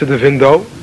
ze de Vindo.